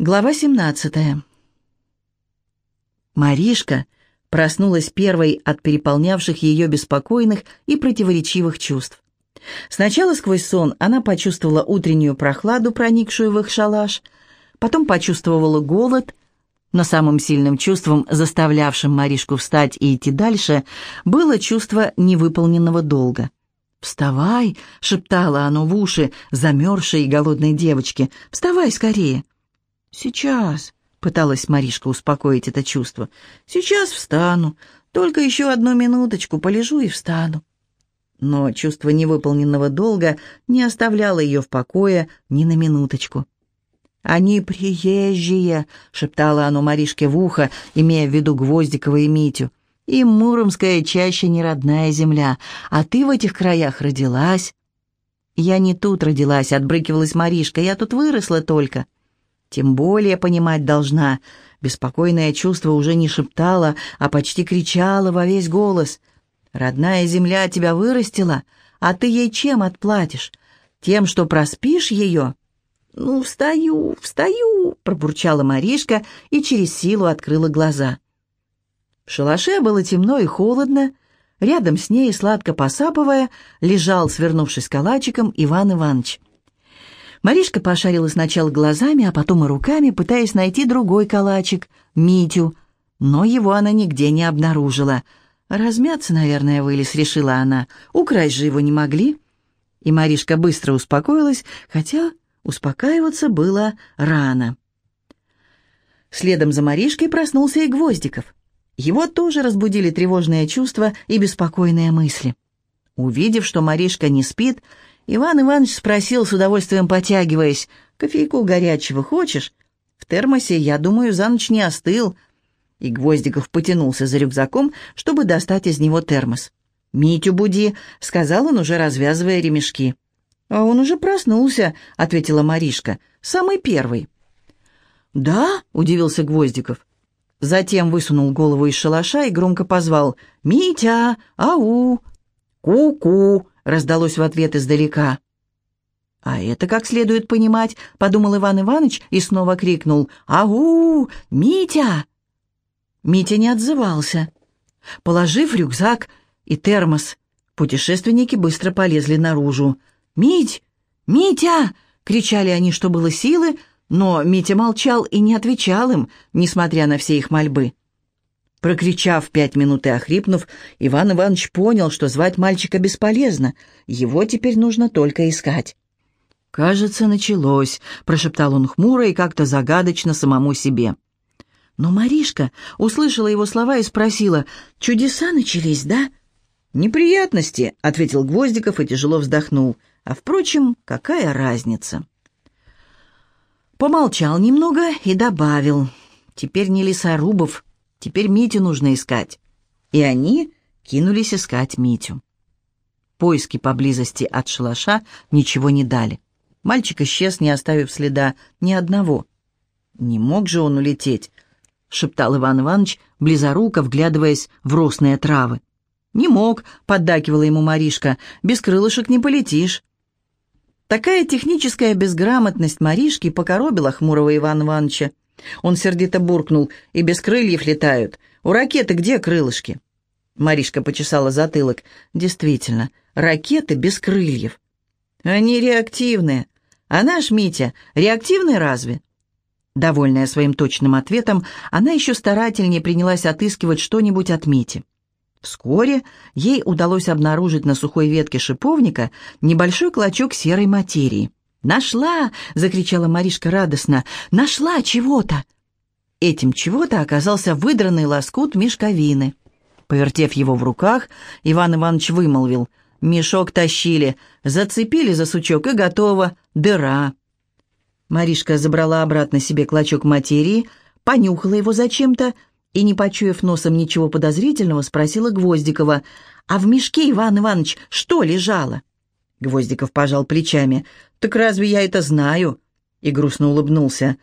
Глава 17. Маришка проснулась первой от переполнявших ее беспокойных и противоречивых чувств. Сначала сквозь сон она почувствовала утреннюю прохладу, проникшую в их шалаш, потом почувствовала голод, но самым сильным чувством, заставлявшим Маришку встать и идти дальше, было чувство невыполненного долга. «Вставай!» — шептало оно в уши замерзшей и голодной девочке. «Вставай скорее!» «Сейчас», — пыталась Маришка успокоить это чувство. «Сейчас встану. Только еще одну минуточку полежу и встану». Но чувство невыполненного долга не оставляло ее в покое ни на минуточку. «Они приезжие», — шептало оно Маришке в ухо, имея в виду Гвоздикова и Митю. «И Муромская чаще не родная земля, а ты в этих краях родилась». «Я не тут родилась», — отбрыкивалась Маришка, — «я тут выросла только». Тем более понимать должна. Беспокойное чувство уже не шептало, а почти кричало во весь голос. «Родная земля тебя вырастила, а ты ей чем отплатишь? Тем, что проспишь ее?» «Ну, встаю, встаю!» — пробурчала Маришка и через силу открыла глаза. В шалаше было темно и холодно. Рядом с ней, сладко посапывая, лежал, свернувшись калачиком, Иван Иванович. Маришка пошарила сначала глазами, а потом и руками, пытаясь найти другой калачик, Митю, но его она нигде не обнаружила. «Размяться, наверное, вылез», — решила она. «Украсть же его не могли». И Маришка быстро успокоилась, хотя успокаиваться было рано. Следом за Маришкой проснулся и Гвоздиков. Его тоже разбудили тревожные чувства и беспокойные мысли. Увидев, что Маришка не спит, Иван Иванович спросил, с удовольствием потягиваясь, «Кофейку горячего хочешь? В термосе, я думаю, за ночь не остыл». И Гвоздиков потянулся за рюкзаком, чтобы достать из него термос. «Митю буди», — сказал он, уже развязывая ремешки. «А он уже проснулся», — ответила Маришка, — «самый первый». «Да?» — удивился Гвоздиков. Затем высунул голову из шалаша и громко позвал «Митя! Ау!» «Ку-ку!» Раздалось в ответ издалека. «А это как следует понимать», — подумал Иван Иванович и снова крикнул «Ау! Митя!» Митя не отзывался. Положив рюкзак и термос, путешественники быстро полезли наружу. «Мить! Митя!» — кричали они, что было силы, но Митя молчал и не отвечал им, несмотря на все их мольбы. Прокричав пять минут и охрипнув, Иван Иванович понял, что звать мальчика бесполезно, его теперь нужно только искать. «Кажется, началось», — прошептал он хмуро и как-то загадочно самому себе. Но Маришка услышала его слова и спросила, «Чудеса начались, да?» «Неприятности», — ответил Гвоздиков и тяжело вздохнул. «А, впрочем, какая разница?» Помолчал немного и добавил, «Теперь не лесорубов, Теперь Митю нужно искать. И они кинулись искать Митю. Поиски поблизости от шалаша ничего не дали. Мальчик исчез, не оставив следа ни одного. «Не мог же он улететь», — шептал Иван Иванович, близоруко вглядываясь в росные травы. «Не мог», — поддакивала ему Маришка, — «без крылышек не полетишь». Такая техническая безграмотность Маришки покоробила хмурого Ивана Ивановича. Он сердито буркнул. «И без крыльев летают. У ракеты где крылышки?» Маришка почесала затылок. «Действительно, ракеты без крыльев. Они реактивные. А наш Митя реактивный разве?» Довольная своим точным ответом, она еще старательнее принялась отыскивать что-нибудь от Мити. Вскоре ей удалось обнаружить на сухой ветке шиповника небольшой клочок серой материи. «Нашла!» — закричала Маришка радостно. «Нашла чего-то!» Этим чего-то оказался выдранный лоскут мешковины. Повертев его в руках, Иван Иванович вымолвил. «Мешок тащили, зацепили за сучок и готово. Дыра». Маришка забрала обратно себе клочок материи, понюхала его зачем-то и, не почуяв носом ничего подозрительного, спросила Гвоздикова, «А в мешке, Иван Иванович, что лежало?» Гвоздиков пожал плечами. «Так разве я это знаю?» И грустно улыбнулся.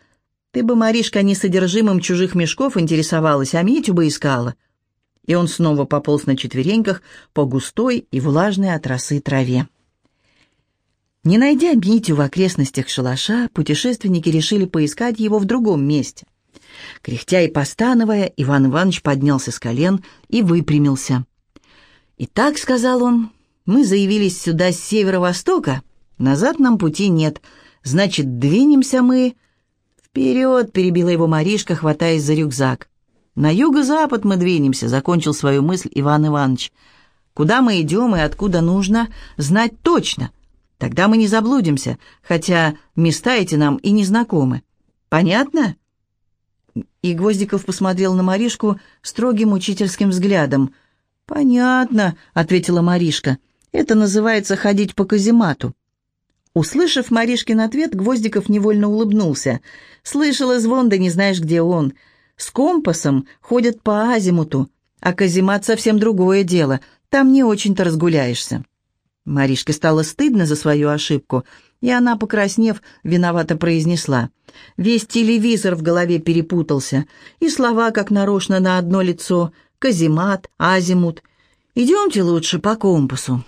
«Ты бы, Маришка, не содержимым чужих мешков интересовалась, а Митю бы искала». И он снова пополз на четвереньках по густой и влажной от росы траве. Не найдя Митю в окрестностях шалаша, путешественники решили поискать его в другом месте. Кряхтя и постановая, Иван Иванович поднялся с колен и выпрямился. «Итак», — сказал он, — «мы заявились сюда с северо-востока, назад нам пути нет, значит, двинемся мы...» «Вперед!» — перебила его Маришка, хватаясь за рюкзак. «На юго-запад мы двинемся», — закончил свою мысль Иван Иванович. «Куда мы идем и откуда нужно, знать точно. Тогда мы не заблудимся, хотя места эти нам и не знакомы. Понятно?» И Гвоздиков посмотрел на Маришку строгим учительским взглядом. «Понятно», — ответила Маришка. «Это называется ходить по каземату». Услышав Маришкин ответ, Гвоздиков невольно улыбнулся. «Слышал звон, да не знаешь, где он. С компасом ходят по азимуту, а каземат совсем другое дело. Там не очень-то разгуляешься». Маришке стало стыдно за свою ошибку, и она, покраснев, виновато произнесла. Весь телевизор в голове перепутался, и слова, как нарочно, на одно лицо — каземат, азимут. «Идемте лучше по компасу».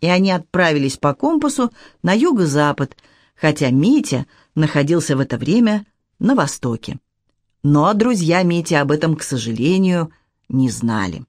И они отправились по компасу на юго-запад, хотя Митя находился в это время на востоке. Но друзья Мити об этом, к сожалению, не знали.